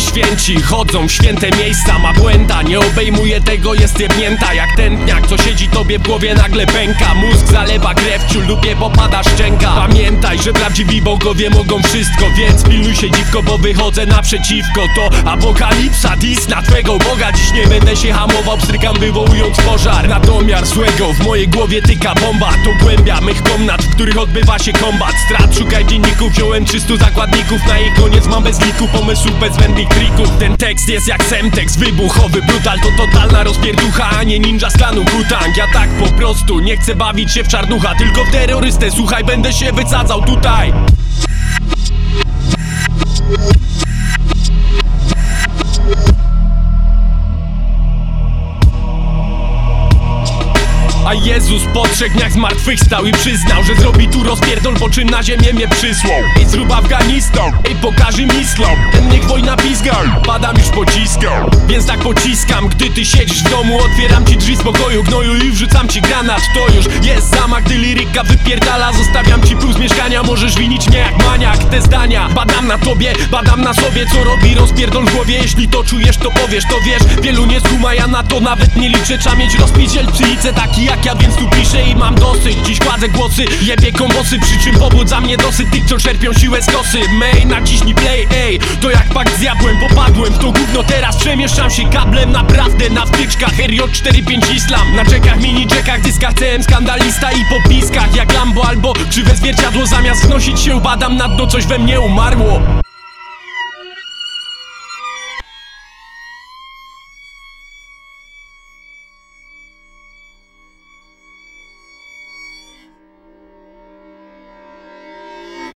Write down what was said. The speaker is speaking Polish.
święci chodzą w święte miejsca. Ma błęda, nie obejmuje tego, jest jebnięta. Jak tętniak, co siedzi tobie w głowie nagle pęka. Mózg zalewa krew, ciul lubie popada szczęka. Pamiętaj, że prawdziwi bogowie mogą wszystko Więc pilnuj się dziwko, bo wychodzę naprzeciwko. To apokalipsa, dis na twego Boga. Dziś nie będę się hamował, pstrykam wywołując pożar. Na domiar złego w mojej głowie tyka bomba. To głębia mych komnat, w których odbywa się kombat. Strat, szukaj dzienników, wziąłem 300 zakładników Na jej koniec mam bez liku pomysłów, bez zbędnych trików Ten tekst jest jak semtekst, wybuchowy brutal. To totalna rozpierducha, a nie ninja z klanu Kutang Ja tak po prostu nie chcę bawić się w czarnucha Tylko w terrorystę, słuchaj, będę się wycadzał tutaj Jezus po trzech dniach zmartwychwstał i przyznał, że zrobi tu rozpierdol, po czym na ziemię mnie przysłał. I zrób Afganistan, i pokaże Ten niech wojna pizga, padam już pociskał. Więc tak pociskam, gdy ty siedzisz w domu Otwieram ci drzwi z pokoju, gnoju i wrzucam ci granat. To już jest zamach, gdy liryka wypierdala. Zostawiam ci plus mieszkania, możesz winić mnie jak maniak. Te zdania, badam na tobie, badam na sobie Co robi rozpierdol w głowie, jeśli to czujesz to powiesz To wiesz, wielu nie skuma, ja na to nawet nie liczę. Trzeba mieć rozpiciel lice taki jak ja, więc tu piszę i mam dosyć. Dziś kładzę głosy, jebie kombosy Przy czym pobudza mnie dosyć. Tych, co czerpią siłę z kosy. May, naciśnij play, ej. To jak pakt z diabłem, popadłem w to gówno. Teraz przemieszczam się kablem naprawdę Na wtyczkach. RJ45 Islam. Na czekach, mini jackach, dyskach. CM Skandalista i popiskach jak Lambo albo krzywe zwierciadło. Zamiast wnosić się badam na dno, coś we mnie umarło